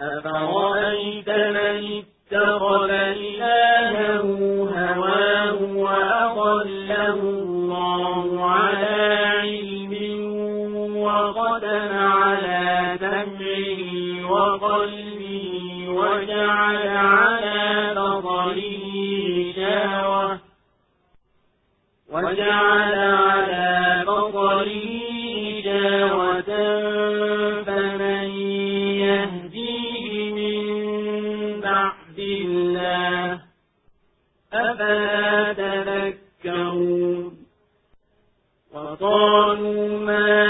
أفرأيت من اتخذ إلهه هواه وأضله الله على علم وقدم على سمعه وقلبه وجعل على بصره شاوة وجعل على بعد الله أفلا تذكرون. وقالوا ما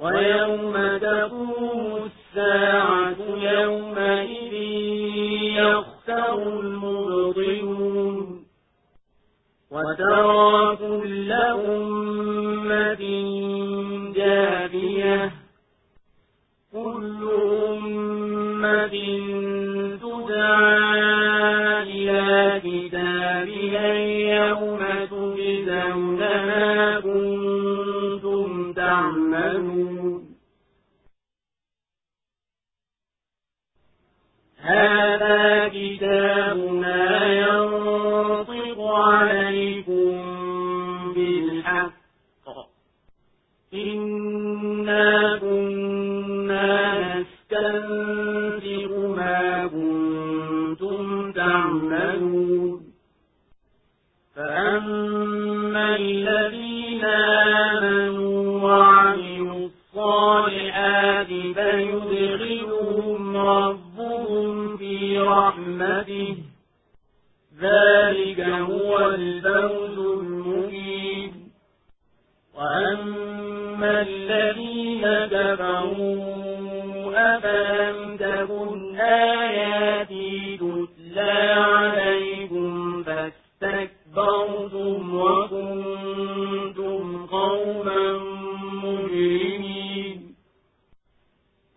ويوم تقوم الساعة يومئذ يخسر المبطلون. وترى كل أمة جاثية كل أمة تدعى إلى كتابها اليوم تجزون ما هذا كتابنا ينطق عليكم بالحق. إنا كنا نستنزق ما كنتم تعملون. فأما الذين آمنوا وعملوا الصالحات فيدخلهم ذلك هو الفوز المبين. وأما الذين كفروا أفلم تكن آياتي تتلى عليكم فاستكبرتم وكنتم قوما مجرمين.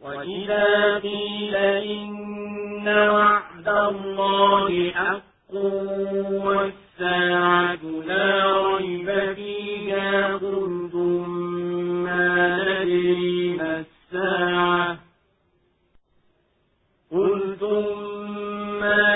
وإذا قيل إن وعد الله حق والساعة لا ريب فيها قلتم ما ندري ما الساعة. قلتم ما